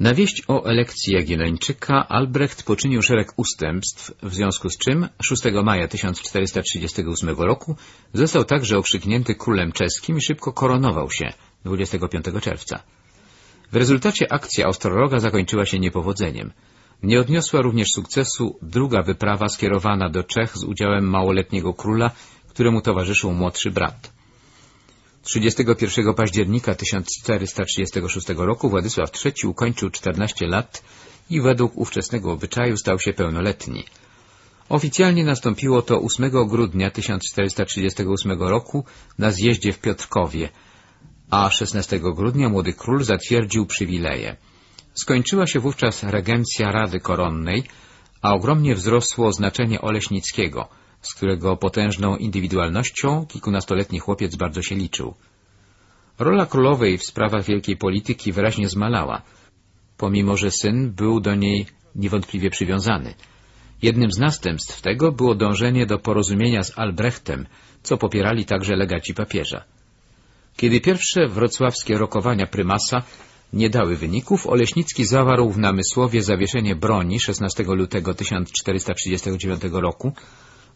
Na wieść o elekcji Jagiellończyka Albrecht poczynił szereg ustępstw, w związku z czym 6 maja 1438 roku został także okrzyknięty królem czeskim i szybko koronował się 25 czerwca. W rezultacie akcja Ostroroga zakończyła się niepowodzeniem. Nie odniosła również sukcesu druga wyprawa skierowana do Czech z udziałem małoletniego króla, któremu towarzyszył młodszy brat. 31 października 1436 roku Władysław III ukończył 14 lat i według ówczesnego obyczaju stał się pełnoletni. Oficjalnie nastąpiło to 8 grudnia 1438 roku na zjeździe w Piotrkowie, a 16 grudnia młody król zatwierdził przywileje. Skończyła się wówczas regencja Rady Koronnej, a ogromnie wzrosło znaczenie Oleśnickiego — z którego potężną indywidualnością kilkunastoletni chłopiec bardzo się liczył. Rola królowej w sprawach wielkiej polityki wyraźnie zmalała, pomimo że syn był do niej niewątpliwie przywiązany. Jednym z następstw tego było dążenie do porozumienia z Albrechtem, co popierali także legaci papieża. Kiedy pierwsze wrocławskie rokowania prymasa nie dały wyników, Oleśnicki zawarł w Namysłowie zawieszenie broni 16 lutego 1439 roku,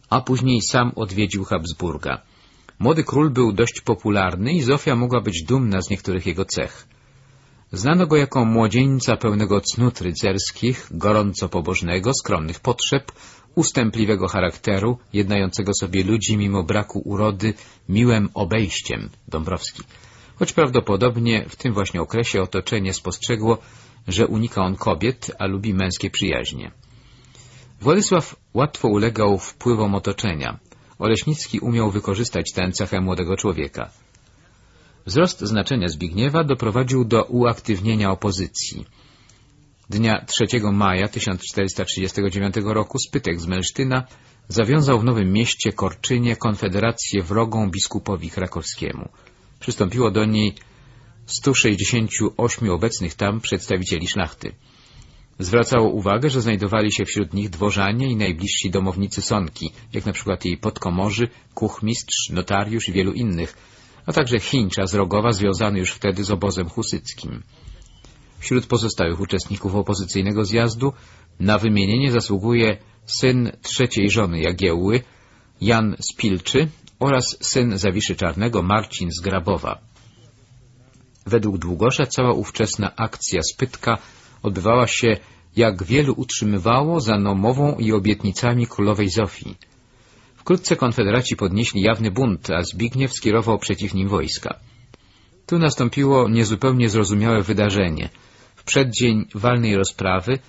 a później sam odwiedził Habsburga. Młody król był dość popularny i Zofia mogła być dumna z niektórych jego cech. Znano go jako młodzieńca pełnego cnót rycerskich, gorąco pobożnego, skromnych potrzeb, ustępliwego charakteru, jednającego sobie ludzi mimo braku urody miłym obejściem, Dąbrowski. Choć prawdopodobnie w tym właśnie okresie otoczenie spostrzegło, że unika on kobiet, a lubi męskie przyjaźnie. Władysław łatwo ulegał wpływom otoczenia. Oleśnicki umiał wykorzystać tę cechę młodego człowieka. Wzrost znaczenia Zbigniewa doprowadził do uaktywnienia opozycji. Dnia 3 maja 1439 roku Spytek z Melsztyna zawiązał w Nowym Mieście Korczynie konfederację wrogą biskupowi krakowskiemu. Przystąpiło do niej 168 obecnych tam przedstawicieli szlachty. Zwracało uwagę, że znajdowali się wśród nich dworzanie i najbliżsi domownicy Sonki, jak na przykład jej podkomorzy, kuchmistrz, notariusz i wielu innych, a także Chińcza z Rogowa związany już wtedy z obozem husyckim. Wśród pozostałych uczestników opozycyjnego zjazdu na wymienienie zasługuje syn trzeciej żony Jagiełły, Jan Spilczy oraz syn Zawiszy Czarnego, Marcin z Grabowa. Według Długosza cała ówczesna akcja Spytka odbywała się, jak wielu utrzymywało, za nomową i obietnicami królowej Zofii. Wkrótce konfederaci podnieśli jawny bunt, a Zbigniew skierował przeciw nim wojska. Tu nastąpiło niezupełnie zrozumiałe wydarzenie. W przeddzień walnej rozprawy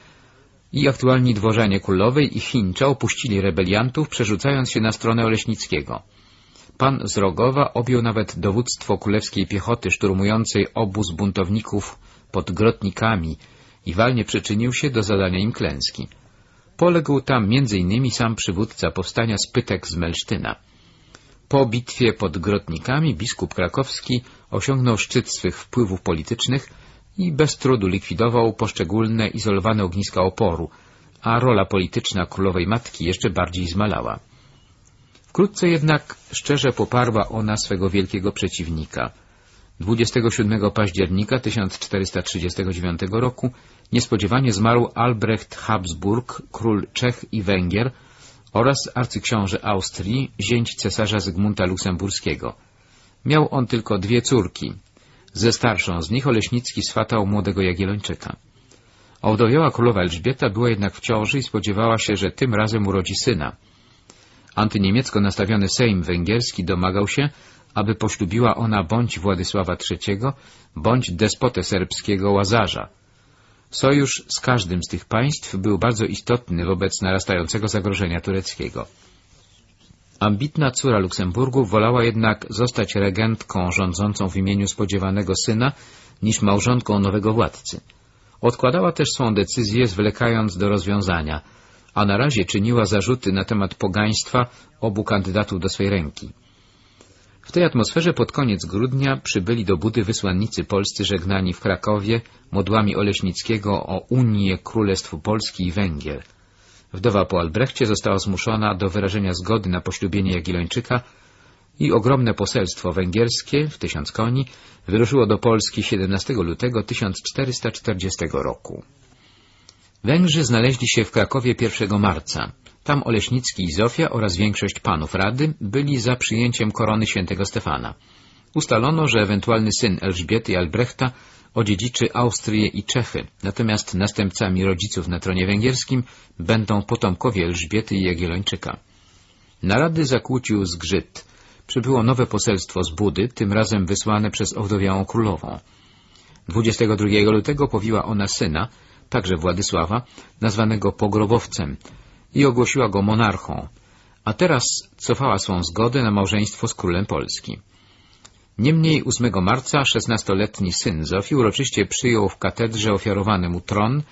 i aktualni dworzanie królowej i Chińcza opuścili rebeliantów, przerzucając się na stronę Oleśnickiego. Pan z Rogowa objął nawet dowództwo królewskiej piechoty szturmującej obóz buntowników pod Grotnikami i walnie przyczynił się do zadania im klęski. Poległ tam m.in. sam przywódca powstania Spytek z Melsztyna. Po bitwie pod Grotnikami biskup krakowski osiągnął szczyt swych wpływów politycznych i bez trudu likwidował poszczególne izolowane ogniska oporu, a rola polityczna królowej matki jeszcze bardziej zmalała. Wkrótce jednak szczerze poparła ona swego wielkiego przeciwnika — 27 października 1439 roku niespodziewanie zmarł Albrecht Habsburg, król Czech i Węgier oraz arcyksiąże Austrii, zięć cesarza Zygmunta Luksemburskiego. Miał on tylko dwie córki. Ze starszą z nich Oleśnicki swatał młodego Jagiellończyka. Owdowiała królowa Elżbieta była jednak w ciąży i spodziewała się, że tym razem urodzi syna. Antyniemiecko nastawiony Sejm węgierski domagał się, aby poślubiła ona bądź Władysława III, bądź despotę serbskiego Łazarza. Sojusz z każdym z tych państw był bardzo istotny wobec narastającego zagrożenia tureckiego. Ambitna córa Luksemburgu wolała jednak zostać regentką rządzącą w imieniu spodziewanego syna niż małżonką nowego władcy. Odkładała też swą decyzję, zwlekając do rozwiązania, a na razie czyniła zarzuty na temat pogaństwa obu kandydatów do swej ręki. W tej atmosferze pod koniec grudnia przybyli do Budy wysłannicy polscy żegnani w Krakowie modłami Oleśnickiego o Unię Królestw Polski i Węgier. Wdowa po Albrechcie została zmuszona do wyrażenia zgody na poślubienie Jagiellończyka i ogromne poselstwo węgierskie w tysiąc koni wyruszyło do Polski 17 lutego 1440 roku. Węgrzy znaleźli się w Krakowie 1 marca. Tam Oleśnicki i Zofia oraz większość panów Rady byli za przyjęciem korony świętego Stefana. Ustalono, że ewentualny syn Elżbiety i Albrechta odziedziczy Austrię i Czechy, natomiast następcami rodziców na tronie węgierskim będą potomkowie Elżbiety i Jagiellończyka. Narady zakłócił zgrzyt. Przybyło nowe poselstwo z Budy, tym razem wysłane przez owdowiałą królową. 22 lutego powiła ona syna, także Władysława, nazwanego pogrobowcem i ogłosiła go monarchą, a teraz cofała swą zgodę na małżeństwo z królem Polski. Niemniej 8 marca 16-letni syn Zofii uroczyście przyjął w katedrze ofiarowany mu tron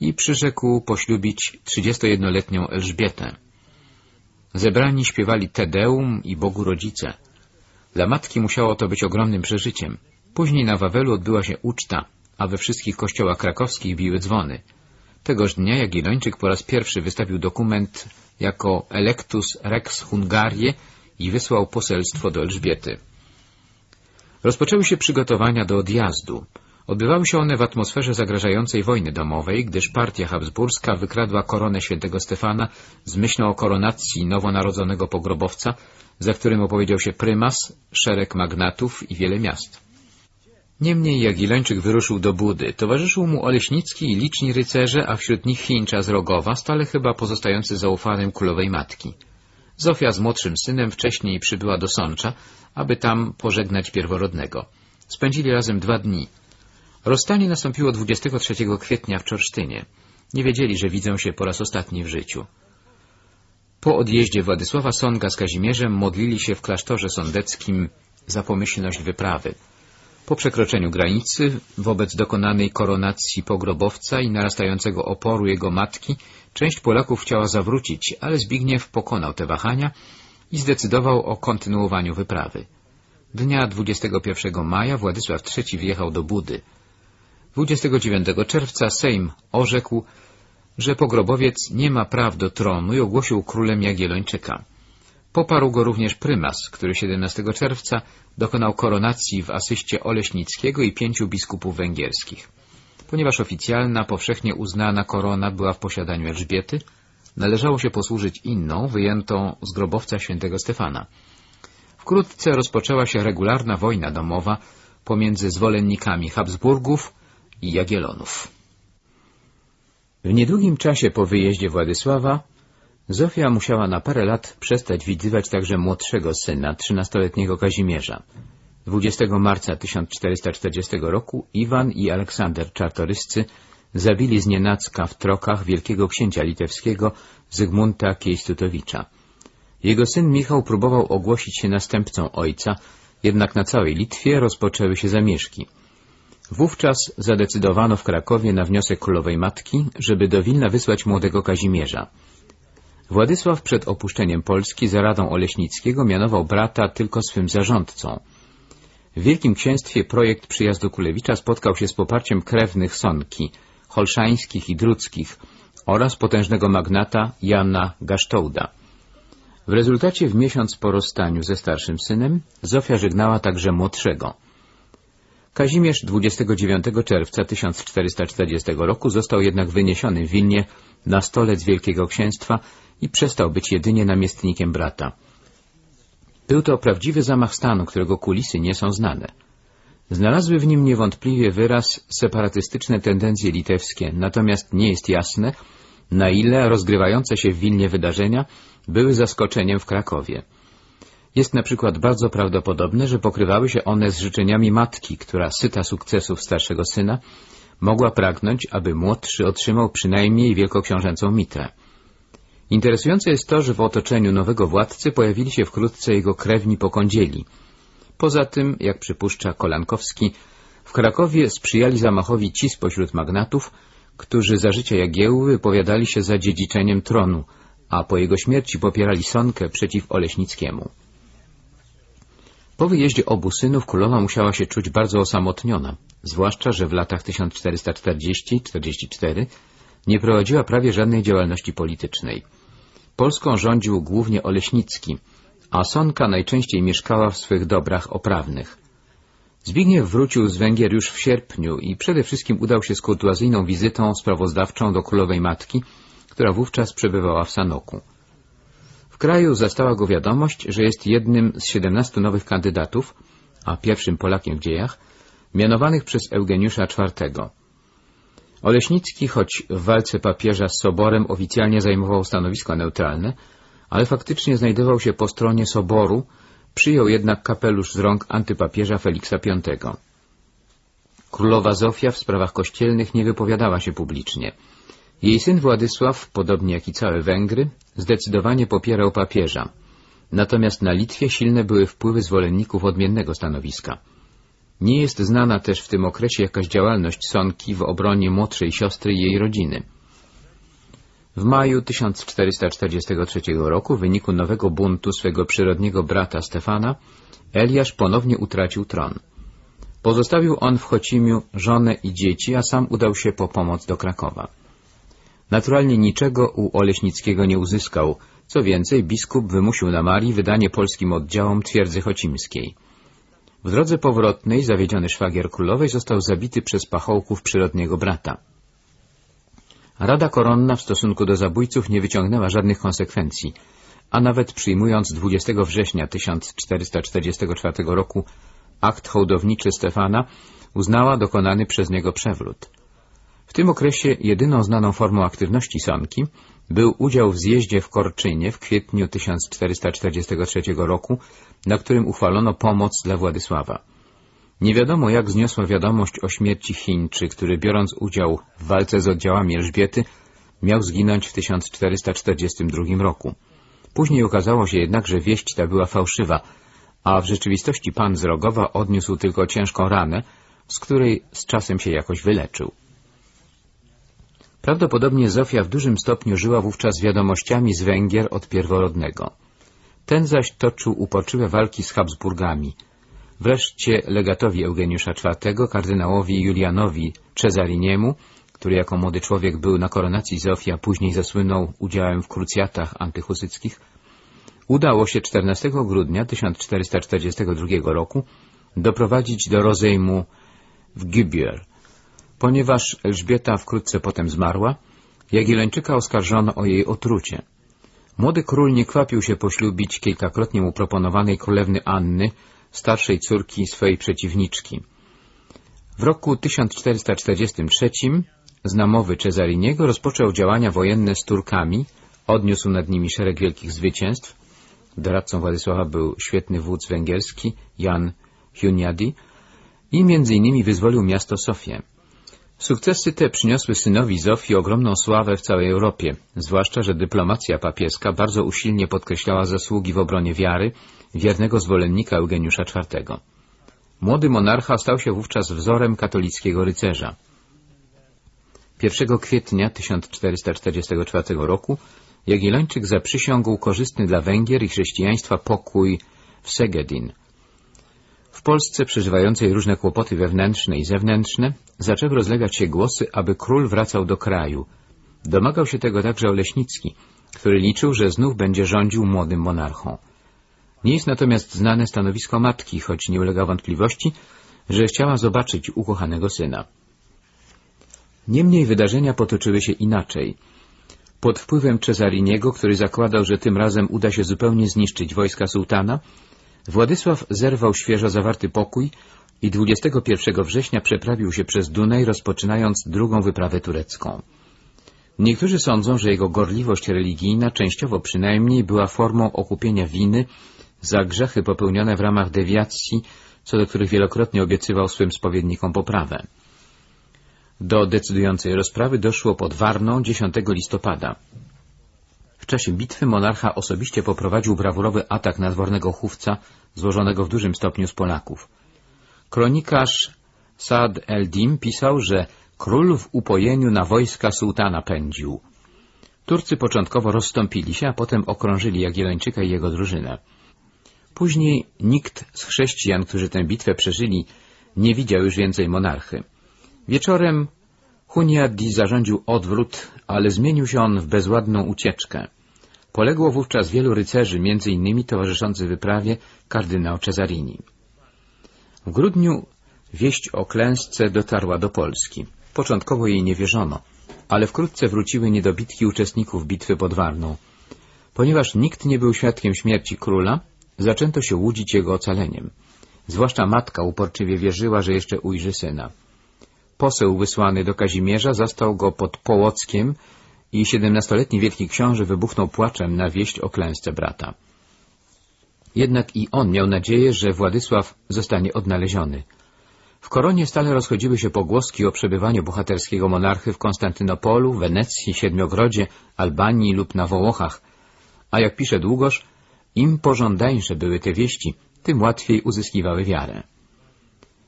i przyrzekł poślubić 31-letnią Elżbietę. Zebrani śpiewali Tedeum i Bogu Rodzice. Dla matki musiało to być ogromnym przeżyciem. Później na Wawelu odbyła się uczta, a we wszystkich kościołach krakowskich biły dzwony. Tegoż dnia Jagiellończyk po raz pierwszy wystawił dokument jako Electus Rex Hungarie i wysłał poselstwo do Elżbiety. Rozpoczęły się przygotowania do odjazdu. Odbywały się one w atmosferze zagrażającej wojny domowej, gdyż partia habsburska wykradła koronę świętego Stefana z myślą o koronacji nowonarodzonego pogrobowca, za którym opowiedział się prymas, szereg magnatów i wiele miast. Niemniej Jagiellończyk wyruszył do Budy. Towarzyszył mu Oleśnicki i liczni rycerze, a wśród nich Chińcza z Rogowa, stale chyba pozostający zaufanym królowej matki. Zofia z młodszym synem wcześniej przybyła do Sącza, aby tam pożegnać pierworodnego. Spędzili razem dwa dni. Rozstanie nastąpiło 23 kwietnia w Czorsztynie. Nie wiedzieli, że widzą się po raz ostatni w życiu. Po odjeździe Władysława Songa z Kazimierzem modlili się w klasztorze sądeckim za pomyślność wyprawy. Po przekroczeniu granicy, wobec dokonanej koronacji pogrobowca i narastającego oporu jego matki, część Polaków chciała zawrócić, ale Zbigniew pokonał te wahania i zdecydował o kontynuowaniu wyprawy. Dnia 21 maja Władysław III wjechał do Budy. 29 czerwca Sejm orzekł, że pogrobowiec nie ma praw do tronu i ogłosił królem Jagiellończyka. Poparł go również prymas, który 17 czerwca dokonał koronacji w asyście Oleśnickiego i pięciu biskupów węgierskich. Ponieważ oficjalna, powszechnie uznana korona była w posiadaniu Elżbiety, należało się posłużyć inną, wyjętą z grobowca świętego Stefana. Wkrótce rozpoczęła się regularna wojna domowa pomiędzy zwolennikami Habsburgów i Jagielonów. W niedługim czasie po wyjeździe Władysława Zofia musiała na parę lat przestać widywać także młodszego syna, trzynastoletniego Kazimierza. 20 marca 1440 roku Iwan i Aleksander Czartoryscy zabili znienacka w trokach wielkiego księcia litewskiego Zygmunta Kiejstutowicza. Jego syn Michał próbował ogłosić się następcą ojca, jednak na całej Litwie rozpoczęły się zamieszki. Wówczas zadecydowano w Krakowie na wniosek królowej matki, żeby do Wilna wysłać młodego Kazimierza. Władysław przed opuszczeniem Polski za radą Oleśnickiego mianował brata tylko swym zarządcą. W Wielkim Księstwie projekt przyjazdu Kulewicza spotkał się z poparciem krewnych Sonki, Holszańskich i Druckich oraz potężnego magnata Jana Gasztołda. W rezultacie w miesiąc po rozstaniu ze starszym synem Zofia żegnała także młodszego. Kazimierz 29 czerwca 1440 roku został jednak wyniesiony w Wilnie na stolec Wielkiego Księstwa i przestał być jedynie namiestnikiem brata. Był to prawdziwy zamach stanu, którego kulisy nie są znane. Znalazły w nim niewątpliwie wyraz separatystyczne tendencje litewskie, natomiast nie jest jasne, na ile rozgrywające się w Wilnie wydarzenia były zaskoczeniem w Krakowie. Jest na przykład bardzo prawdopodobne, że pokrywały się one z życzeniami matki, która, syta sukcesów starszego syna, mogła pragnąć, aby młodszy otrzymał przynajmniej wielkoksiążęcą mitrę. Interesujące jest to, że w otoczeniu nowego władcy pojawili się wkrótce jego krewni pokądzieli. Poza tym, jak przypuszcza Kolankowski, w Krakowie sprzyjali zamachowi ci spośród magnatów, którzy za życia Jagiełły wypowiadali się za dziedziczeniem tronu, a po jego śmierci popierali Sonkę przeciw Oleśnickiemu. Po wyjeździe obu synów królowa musiała się czuć bardzo osamotniona, zwłaszcza, że w latach 1440-44 nie prowadziła prawie żadnej działalności politycznej. Polską rządził głównie Oleśnicki, a Sonka najczęściej mieszkała w swych dobrach oprawnych. Zbigniew wrócił z Węgier już w sierpniu i przede wszystkim udał się z kurtuazyjną wizytą sprawozdawczą do królowej matki, która wówczas przebywała w Sanoku. W kraju zastała go wiadomość, że jest jednym z siedemnastu nowych kandydatów, a pierwszym Polakiem w dziejach, mianowanych przez Eugeniusza IV. Oleśnicki, choć w walce papieża z Soborem oficjalnie zajmował stanowisko neutralne, ale faktycznie znajdował się po stronie Soboru, przyjął jednak kapelusz z rąk antypapieża Feliksa V. Królowa Zofia w sprawach kościelnych nie wypowiadała się publicznie. Jej syn Władysław, podobnie jak i całe Węgry, zdecydowanie popierał papieża. Natomiast na Litwie silne były wpływy zwolenników odmiennego stanowiska. Nie jest znana też w tym okresie jakaś działalność Sonki w obronie młodszej siostry i jej rodziny. W maju 1443 roku w wyniku nowego buntu swego przyrodniego brata Stefana Eliasz ponownie utracił tron. Pozostawił on w Chocimiu żonę i dzieci, a sam udał się po pomoc do Krakowa. Naturalnie niczego u Oleśnickiego nie uzyskał, co więcej biskup wymusił na Marii wydanie polskim oddziałom twierdzy chocimskiej. W drodze powrotnej zawiedziony szwagier królowej został zabity przez pachołków przyrodniego brata. Rada Koronna w stosunku do zabójców nie wyciągnęła żadnych konsekwencji, a nawet przyjmując 20 września 1444 roku akt hołdowniczy Stefana, uznała dokonany przez niego przewrót. W tym okresie jedyną znaną formą aktywności Sonki był udział w zjeździe w Korczynie w kwietniu 1443 roku, na którym uchwalono pomoc dla Władysława. Nie wiadomo, jak zniosła wiadomość o śmierci Chińczy, który biorąc udział w walce z oddziałami Elżbiety, miał zginąć w 1442 roku. Później okazało się jednak, że wieść ta była fałszywa, a w rzeczywistości pan z Rogowa odniósł tylko ciężką ranę, z której z czasem się jakoś wyleczył. Prawdopodobnie Zofia w dużym stopniu żyła wówczas wiadomościami z Węgier od pierworodnego. Ten zaś toczył uporczywe walki z Habsburgami. Wreszcie legatowi Eugeniusza IV, kardynałowi Julianowi Cezariniemu, który jako młody człowiek był na koronacji Zofii, a później zasłynął udziałem w krucjatach antyhusyckich, udało się 14 grudnia 1442 roku doprowadzić do rozejmu w Gibier, Ponieważ Elżbieta wkrótce potem zmarła, Jagiellończyka oskarżono o jej otrucie. Młody król nie kwapił się poślubić kilkakrotnie mu proponowanej królewny Anny, starszej córki swojej przeciwniczki. W roku 1443 z namowy Cezariniego rozpoczął działania wojenne z Turkami, odniósł nad nimi szereg wielkich zwycięstw. Doradcą Władysława był świetny wódz węgierski Jan Hunyadi i między innymi wyzwolił miasto Sofię. Sukcesy te przyniosły synowi Zofii ogromną sławę w całej Europie, zwłaszcza, że dyplomacja papieska bardzo usilnie podkreślała zasługi w obronie wiary wiernego zwolennika Eugeniusza IV. Młody monarcha stał się wówczas wzorem katolickiego rycerza. 1 kwietnia 1444 roku Jagiellończyk zaprzysiągł korzystny dla Węgier i chrześcijaństwa pokój w Segedin, w Polsce przeżywającej różne kłopoty wewnętrzne i zewnętrzne zaczęły rozlewiać się głosy, aby król wracał do kraju. Domagał się tego także Oleśnicki, który liczył, że znów będzie rządził młodym monarchą. Nie jest natomiast znane stanowisko matki, choć nie ulega wątpliwości, że chciała zobaczyć ukochanego syna. Niemniej wydarzenia potoczyły się inaczej. Pod wpływem Cezariniego, który zakładał, że tym razem uda się zupełnie zniszczyć wojska sułtana, Władysław zerwał świeżo zawarty pokój i 21 września przeprawił się przez Dunaj, rozpoczynając drugą wyprawę turecką. Niektórzy sądzą, że jego gorliwość religijna, częściowo przynajmniej, była formą okupienia winy za grzechy popełnione w ramach dewiacji, co do których wielokrotnie obiecywał swym spowiednikom poprawę. Do decydującej rozprawy doszło pod Warną 10 listopada. W czasie bitwy monarcha osobiście poprowadził brawurowy atak na dwornego chówca, złożonego w dużym stopniu z Polaków. Kronikarz Saad el-Dim pisał, że król w upojeniu na wojska sułtana pędził. Turcy początkowo rozstąpili się, a potem okrążyli Jagiellończyka i jego drużynę. Później nikt z chrześcijan, którzy tę bitwę przeżyli, nie widział już więcej monarchy. Poległo wówczas wielu rycerzy, między innymi towarzyszący wyprawie kardynał Cesarini. W grudniu wieść o klęsce dotarła do Polski. Początkowo jej nie wierzono, ale wkrótce wróciły niedobitki uczestników bitwy pod Warną. Ponieważ nikt nie był świadkiem śmierci króla, zaczęto się łudzić jego ocaleniem. Zwłaszcza matka uporczywie wierzyła, że jeszcze ujrzy syna. Poseł wysłany do Kazimierza zastał go pod Połockiem i siedemnastoletni wielki książę wybuchnął płaczem na wieść o klęsce brata. Jednak i on miał nadzieję, że Władysław zostanie odnaleziony. W koronie stale rozchodziły się pogłoski o przebywaniu bohaterskiego monarchy w Konstantynopolu, Wenecji, Siedmiogrodzie, Albanii lub na Wołochach, a jak pisze Długosz, im pożądańsze były te wieści, tym łatwiej uzyskiwały wiarę.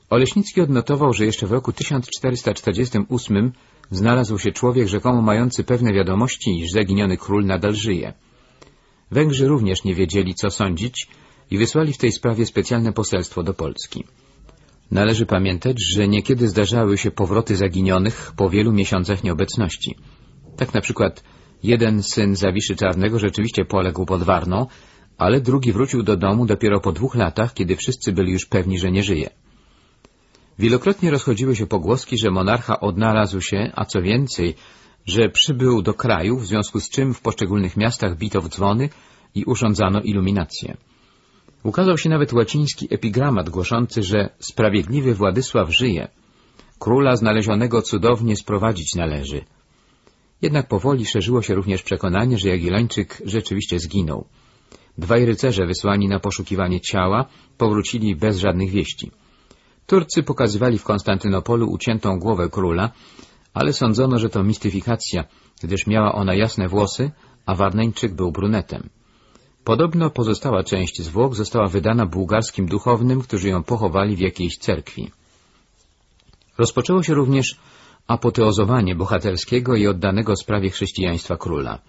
Oleśnicki odnotował, że jeszcze w roku 1448 znalazł się człowiek rzekomo mający pewne wiadomości, iż zaginiony król nadal żyje. Węgrzy również nie wiedzieli, co sądzić i wysłali w tej sprawie specjalne poselstwo do Polski. Należy pamiętać, że niekiedy zdarzały się powroty zaginionych po wielu miesiącach nieobecności. Tak na przykład jeden syn Zawiszy Czarnego rzeczywiście poległ pod Warną, ale drugi wrócił do domu dopiero po dwóch latach, kiedy wszyscy byli już pewni, że nie żyje. Wielokrotnie rozchodziły się pogłoski, że monarcha odnalazł się, a co więcej, że przybył do kraju, w związku z czym w poszczególnych miastach bito w dzwony i urządzano iluminację. Ukazał się nawet łaciński epigramat głoszący, że sprawiedliwy Władysław żyje. Króla znalezionego cudownie sprowadzić należy. Jednak powoli szerzyło się również przekonanie, że Jagiellończyk rzeczywiście zginął. Dwaj rycerze wysłani na poszukiwanie ciała powrócili bez żadnych wieści. Turcy pokazywali w Konstantynopolu uciętą głowę króla, ale sądzono, że to mistyfikacja, gdyż miała ona jasne włosy, a Warneńczyk był brunetem. Podobno pozostała część zwłok została wydana bułgarskim duchownym, którzy ją pochowali w jakiejś cerkwi. Rozpoczęło się również apoteozowanie bohaterskiego i oddanego sprawie chrześcijaństwa króla.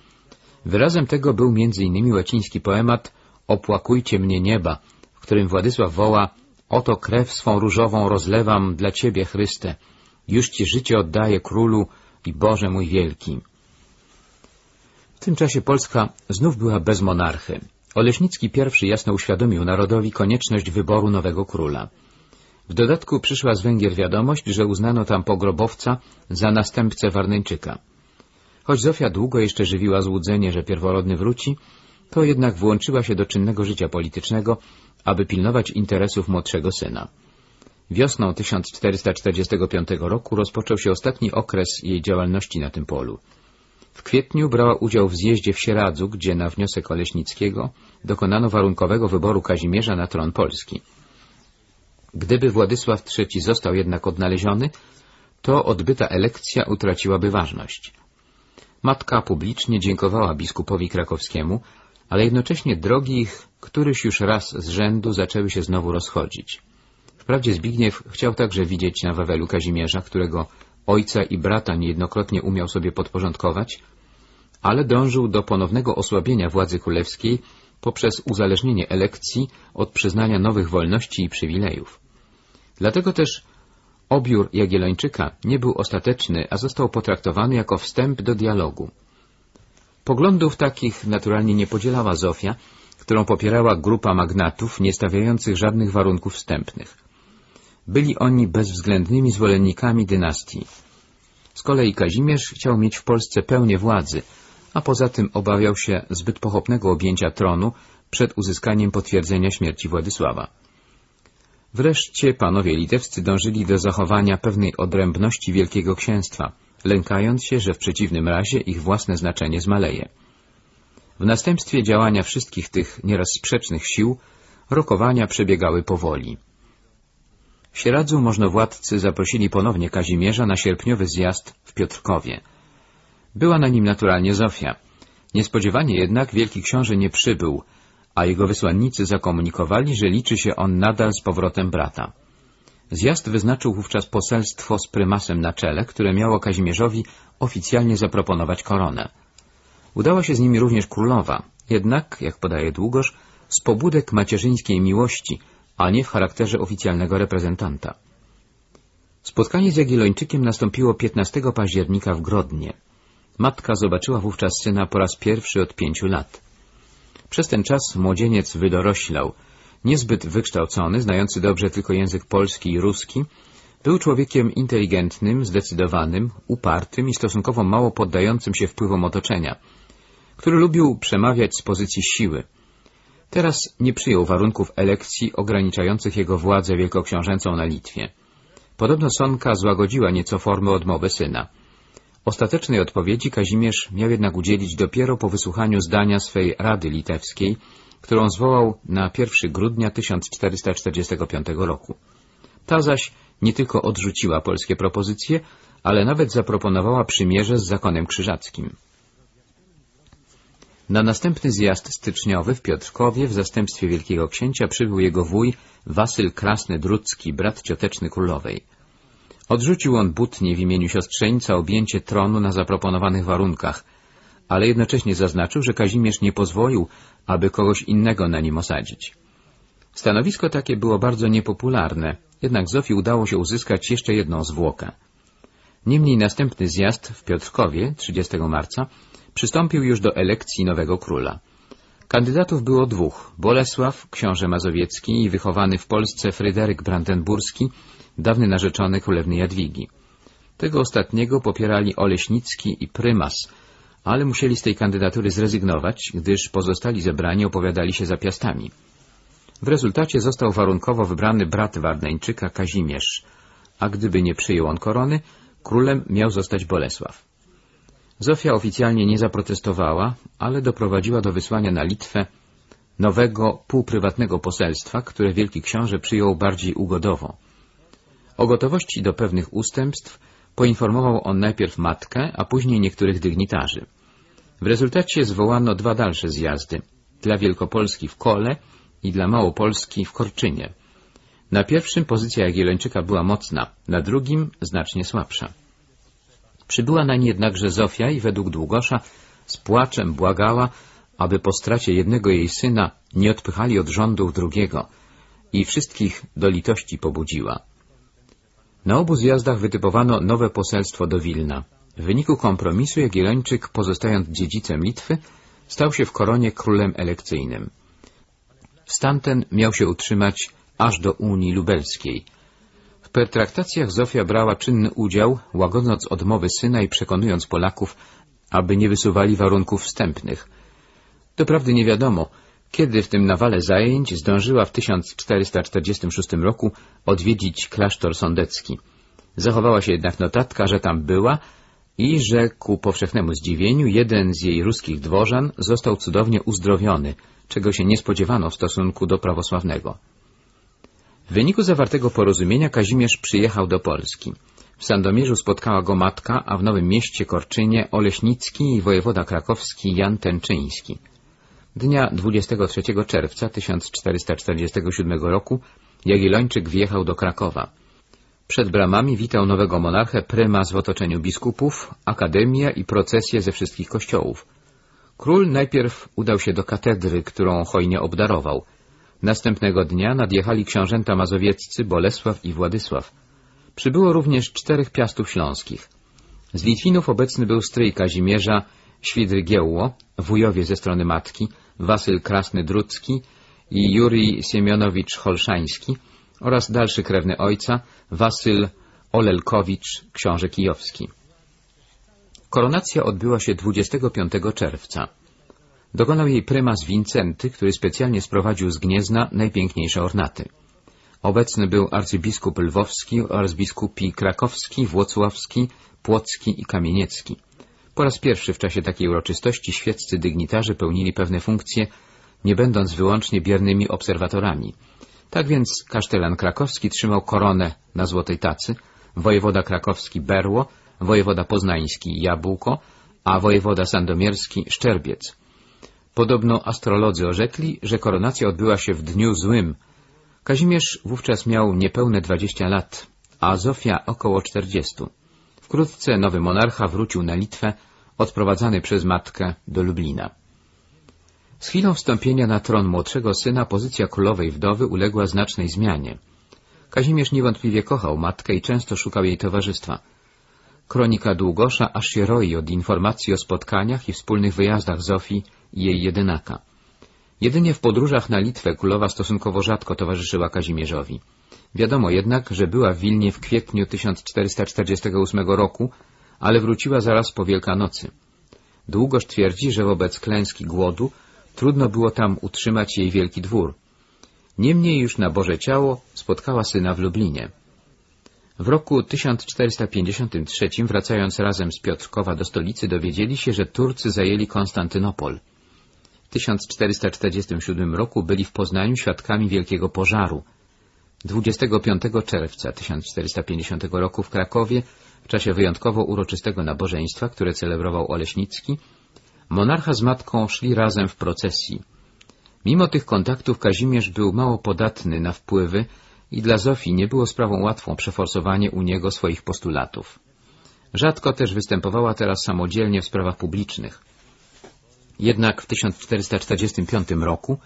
Wyrazem tego był m.in. łaciński poemat Opłakujcie mnie nieba, w którym Władysław woła Oto krew swą różową rozlewam dla Ciebie, Chryste. Już Ci życie oddaję, Królu i Boże mój wielki. W tym czasie Polska znów była bez monarchy. Oleśnicki I jasno uświadomił narodowi konieczność wyboru nowego króla. W dodatku przyszła z Węgier wiadomość, że uznano tam pogrobowca za następcę Warneńczyka. Choć Zofia długo jeszcze żywiła złudzenie, że pierworodny wróci, to jednak włączyła się do czynnego życia politycznego, aby pilnować interesów młodszego syna. Wiosną 1445 roku rozpoczął się ostatni okres jej działalności na tym polu. W kwietniu brała udział w zjeździe w Sieradzu, gdzie na wniosek Oleśnickiego dokonano warunkowego wyboru Kazimierza na tron Polski. Gdyby Władysław III został jednak odnaleziony, to odbyta elekcja utraciłaby ważność. Matka publicznie dziękowała biskupowi krakowskiemu, ale jednocześnie drogi ich któryś już raz z rzędu zaczęły się znowu rozchodzić. Wprawdzie Zbigniew chciał także widzieć na Wawelu Kazimierza, którego ojca i brata niejednokrotnie umiał sobie podporządkować, ale dążył do ponownego osłabienia władzy królewskiej poprzez uzależnienie elekcji od przyznania nowych wolności i przywilejów. Dlatego też obiór Jagiellończyka nie był ostateczny, a został potraktowany jako wstęp do dialogu. Poglądów takich naturalnie nie podzielała Zofia, którą popierała grupa magnatów nie stawiających żadnych warunków wstępnych. Byli oni bezwzględnymi zwolennikami dynastii. Z kolei Kazimierz chciał mieć w Polsce pełnię władzy, a poza tym obawiał się zbyt pochopnego objęcia tronu przed uzyskaniem potwierdzenia śmierci Władysława. Wreszcie panowie litewscy dążyli do zachowania pewnej odrębności Wielkiego Księstwa, lękając się, że w przeciwnym razie ich własne znaczenie zmaleje. W następstwie działania wszystkich tych nieraz sprzecznych sił rokowania przebiegały powoli. W Sieradzu możnowładcy zaprosili ponownie Kazimierza na sierpniowy zjazd w Piotrkowie. Była na nim naturalnie Zofia. Niespodziewanie jednak wielki książę nie przybył, a jego wysłannicy zakomunikowali, że liczy się on nadal z powrotem brata. Zjazd wyznaczył wówczas poselstwo z prymasem na czele, które miało Kazimierzowi oficjalnie zaproponować koronę. Udała się z nimi również królowa, jednak, jak podaje Długosz, z pobudek macierzyńskiej miłości, a nie w charakterze oficjalnego reprezentanta. Spotkanie z Jagiellończykiem nastąpiło 15 października w Grodnie. Matka zobaczyła wówczas syna po raz pierwszy od pięciu lat. Przez ten czas młodzieniec wydoroślał. Niezbyt wykształcony, znający dobrze tylko język polski i ruski, był człowiekiem inteligentnym, zdecydowanym, upartym i stosunkowo mało poddającym się wpływom otoczenia, który lubił przemawiać z pozycji siły. Teraz nie przyjął warunków elekcji ograniczających jego władzę wielkoksiążęcą na Litwie. Podobno Sonka złagodziła nieco formę odmowy syna. Ostatecznej odpowiedzi Kazimierz miał jednak udzielić dopiero po wysłuchaniu zdania swej Rady Litewskiej, którą zwołał na 1 grudnia 1445 roku. Ta zaś nie tylko odrzuciła polskie propozycje, ale nawet zaproponowała przymierze z zakonem krzyżackim. Na następny zjazd styczniowy w Piotrkowie w zastępstwie wielkiego księcia przybył jego wuj Wasyl Krasny-Drucki, brat cioteczny królowej. Odrzucił on butnie w imieniu siostrzeńca objęcie tronu na zaproponowanych warunkach, ale jednocześnie zaznaczył, że Kazimierz nie pozwolił, aby kogoś innego na nim osadzić. Stanowisko takie było bardzo niepopularne, jednak Zofii udało się uzyskać jeszcze jedną zwłokę. Niemniej następny zjazd w Piotrkowie 30 marca przystąpił już do elekcji nowego króla. Kandydatów było dwóch, Bolesław, książę mazowiecki i wychowany w Polsce Fryderyk Brandenburski, dawny narzeczony królewny Jadwigi. Tego ostatniego popierali Oleśnicki i Prymas, ale musieli z tej kandydatury zrezygnować, gdyż pozostali zebrani opowiadali się za piastami. W rezultacie został warunkowo wybrany brat Warneńczyka Kazimierz, a gdyby nie przyjął on korony, królem miał zostać Bolesław. Zofia oficjalnie nie zaprotestowała, ale doprowadziła do wysłania na Litwę nowego, półprywatnego poselstwa, które wielki książę przyjął bardziej ugodowo. O gotowości do pewnych ustępstw poinformował on najpierw matkę, a później niektórych dygnitarzy. W rezultacie zwołano dwa dalsze zjazdy, dla Wielkopolski w Kole i dla Małopolski w Korczynie. Na pierwszym pozycja Jagiellończyka była mocna, na drugim znacznie słabsza. Przybyła nań jednakże Zofia i według Długosza z płaczem błagała, aby po stracie jednego jej syna nie odpychali od rządów drugiego i wszystkich do litości pobudziła. Na obu zjazdach wytypowano nowe poselstwo do Wilna. W wyniku kompromisu Jagiellończyk, pozostając dziedzicem Litwy, stał się w koronie królem elekcyjnym. Stan ten miał się utrzymać aż do Unii Lubelskiej. W pertraktacjach Zofia brała czynny udział, łagodząc odmowy syna i przekonując Polaków, aby nie wysuwali warunków wstępnych. Doprawdy nie wiadomo, kiedy w tym nawale zajęć zdążyła w 1446 roku odwiedzić klasztor sądecki. Zachowała się jednak notatka, że tam była i że ku powszechnemu zdziwieniu jeden z jej ruskich dworzan został cudownie uzdrowiony, czego się nie spodziewano w stosunku do prawosławnego. W wyniku zawartego porozumienia Kazimierz przyjechał do Polski. W Sandomierzu spotkała go matka, a w Nowym Mieście Korczynie Oleśnicki i wojewoda krakowski Jan Tęczyński. Dnia 23 czerwca 1447 roku Jagiellończyk wjechał do Krakowa. Przed bramami witał nowego monarchę prymas w otoczeniu biskupów, akademia i procesje ze wszystkich kościołów. Król najpierw udał się do katedry, którą hojnie obdarował. Następnego dnia nadjechali książęta mazowieccy Bolesław i Władysław. Przybyło również czterech piastów śląskich. Z Litwinów obecny był stryj Kazimierza, Świdry Giełło, wujowie ze strony matki, Wasyl Krasny-Drucki i Jurij Siemionowicz Holszański oraz dalszy krewny ojca, Wasyl Olelkowicz, książę kijowski. Koronacja odbyła się 25 czerwca. Dokonał jej prymas Wincenty, który specjalnie sprowadził z Gniezna najpiękniejsze ornaty. Obecny był arcybiskup lwowski oraz biskupi krakowski, włocławski, płocki i kamieniecki. Po raz pierwszy w czasie takiej uroczystości świeccy dygnitarze pełnili pewne funkcje, nie będąc wyłącznie biernymi obserwatorami. Tak więc kasztelan krakowski trzymał koronę na złotej tacy, wojewoda krakowski berło, wojewoda poznański jabłko, a wojewoda sandomierski szczerbiec. Podobno astrolodzy orzekli, że koronacja odbyła się w dniu złym. Kazimierz wówczas miał niepełne dwadzieścia lat, a Zofia około czterdziestu. Wkrótce nowy monarcha wrócił na Litwę, odprowadzany przez matkę do Lublina. Z chwilą wstąpienia na tron młodszego syna pozycja królowej wdowy uległa znacznej zmianie. Kazimierz niewątpliwie kochał matkę i często szukał jej towarzystwa. Kronika Długosza aż się roi od informacji o spotkaniach i wspólnych wyjazdach Zofii i jej jedynaka. Jedynie w podróżach na Litwę królowa stosunkowo rzadko towarzyszyła Kazimierzowi. Wiadomo jednak, że była w Wilnie w kwietniu 1448 roku, ale wróciła zaraz po Wielkanocy. Długoż twierdzi, że wobec klęski głodu trudno było tam utrzymać jej wielki dwór. Niemniej już na Boże Ciało spotkała syna w Lublinie. W roku 1453, wracając razem z Piotrkowa do stolicy, dowiedzieli się, że Turcy zajęli Konstantynopol. W 1447 roku byli w Poznaniu świadkami wielkiego pożaru. 25 czerwca 1450 roku w Krakowie, w czasie wyjątkowo uroczystego nabożeństwa, które celebrował Oleśnicki, monarcha z matką szli razem w procesji. Mimo tych kontaktów Kazimierz był mało podatny na wpływy i dla Zofii nie było sprawą łatwą przeforsowanie u niego swoich postulatów. Rzadko też występowała teraz samodzielnie w sprawach publicznych. Jednak w 1445 roku,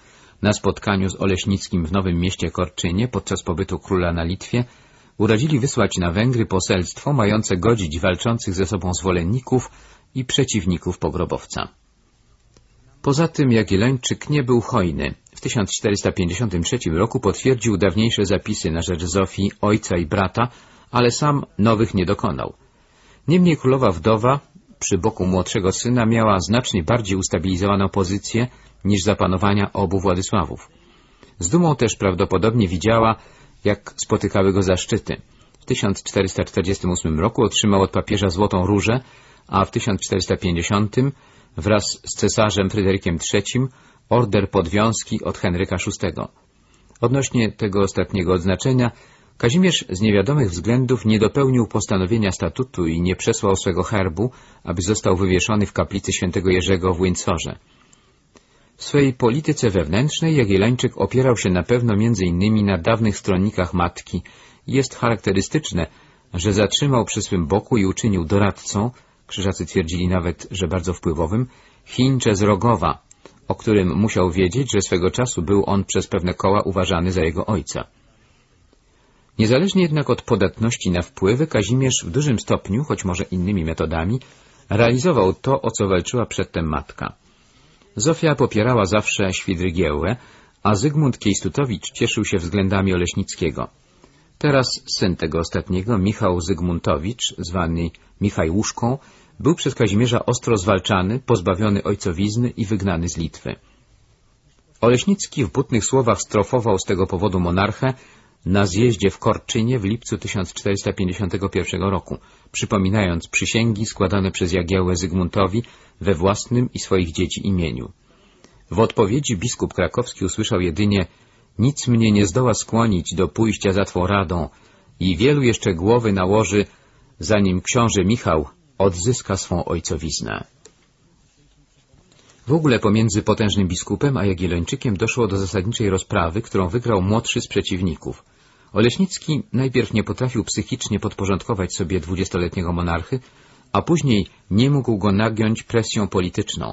na spotkaniu z Oleśnickim w Nowym Mieście Korczynie podczas pobytu króla na Litwie, urodzili wysłać na Węgry poselstwo mające godzić walczących ze sobą zwolenników i przeciwników pogrobowca. Poza tym Jagiellończyk nie był hojny. W 1453 roku potwierdził dawniejsze zapisy na rzecz Zofii, ojca i brata, ale sam nowych nie dokonał. Niemniej królowa wdowa przy boku młodszego syna miała znacznie bardziej ustabilizowaną pozycję niż zapanowania obu Władysławów. Z dumą też prawdopodobnie widziała, jak spotykały go zaszczyty. W 1448 roku otrzymał od papieża Złotą Różę, a w 1450 wraz z cesarzem Fryderykiem III order podwiązki od Henryka VI. Odnośnie tego ostatniego odznaczenia Kazimierz z niewiadomych względów nie dopełnił postanowienia statutu i nie przesłał swego herbu, aby został wywieszony w kaplicy świętego Jerzego w Windsorze. W swojej polityce wewnętrznej Jagiellończyk opierał się na pewno innymi na dawnych stronnikach matki jest charakterystyczne, że zatrzymał przy swym boku i uczynił doradcą, krzyżacy twierdzili nawet, że bardzo wpływowym, Chińcze z Rogowa, o którym musiał wiedzieć, że swego czasu był on przez pewne koła uważany za jego ojca. Niezależnie jednak od podatności na wpływy, Kazimierz w dużym stopniu, choć może innymi metodami, realizował to, o co walczyła przedtem matka. Zofia popierała zawsze Świdrygiełę, a Zygmunt Kiejstutowicz cieszył się względami Oleśnickiego. Teraz syn tego ostatniego, Michał Zygmuntowicz, zwany Michajłuszką, był przez Kazimierza ostro zwalczany, pozbawiony ojcowizny i wygnany z Litwy. Oleśnicki w butnych słowach strofował z tego powodu monarchę na zjeździe w Korczynie w lipcu 1451 roku, przypominając przysięgi składane przez Jagiełę Zygmuntowi we własnym i swoich dzieci imieniu. W odpowiedzi biskup krakowski usłyszał jedynie nic mnie nie zdoła skłonić do pójścia za Twą radą i wielu jeszcze głowy nałoży, zanim książę Michał odzyska swą ojcowiznę. W ogóle pomiędzy potężnym biskupem a Jagiellończykiem doszło do zasadniczej rozprawy, którą wygrał młodszy z przeciwników. Oleśnicki najpierw nie potrafił psychicznie podporządkować sobie dwudziestoletniego monarchy, a później nie mógł go nagiąć presją polityczną.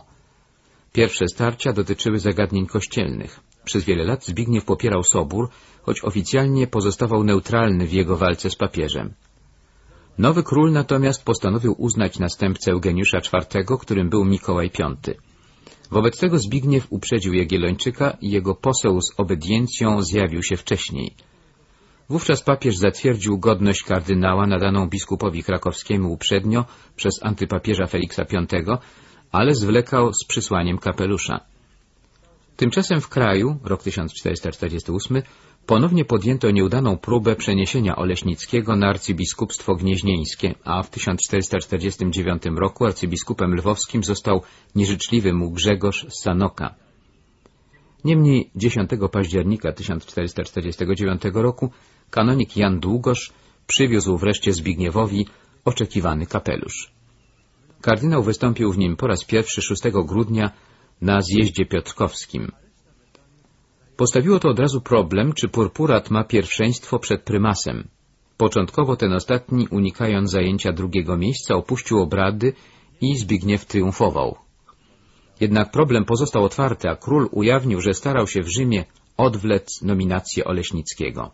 Pierwsze starcia dotyczyły zagadnień kościelnych. Przez wiele lat Zbigniew popierał Sobór, choć oficjalnie pozostawał neutralny w jego walce z papieżem. Nowy król natomiast postanowił uznać następcę Eugeniusza IV, którym był Mikołaj V. Wobec tego Zbigniew uprzedził Jagiellończyka i jego poseł z obediencją zjawił się wcześniej. Wówczas papież zatwierdził godność kardynała nadaną biskupowi krakowskiemu uprzednio przez antypapieża Feliksa V, ale zwlekał z przysłaniem kapelusza. Tymczasem w kraju, rok 1448, ponownie podjęto nieudaną próbę przeniesienia Oleśnickiego na arcybiskupstwo gnieźnieńskie, a w 1449 roku arcybiskupem lwowskim został nieżyczliwy mu Grzegorz Sanoka. Niemniej 10 października 1449 roku kanonik Jan Długosz przywiózł wreszcie Zbigniewowi oczekiwany kapelusz. Kardynał wystąpił w nim po raz pierwszy 6 grudnia na zjeździe piotrkowskim. Postawiło to od razu problem, czy purpurat ma pierwszeństwo przed prymasem. Początkowo ten ostatni, unikając zajęcia drugiego miejsca, opuścił obrady i Zbigniew triumfował. Jednak problem pozostał otwarty, a król ujawnił, że starał się w Rzymie odwlec nominację Oleśnickiego.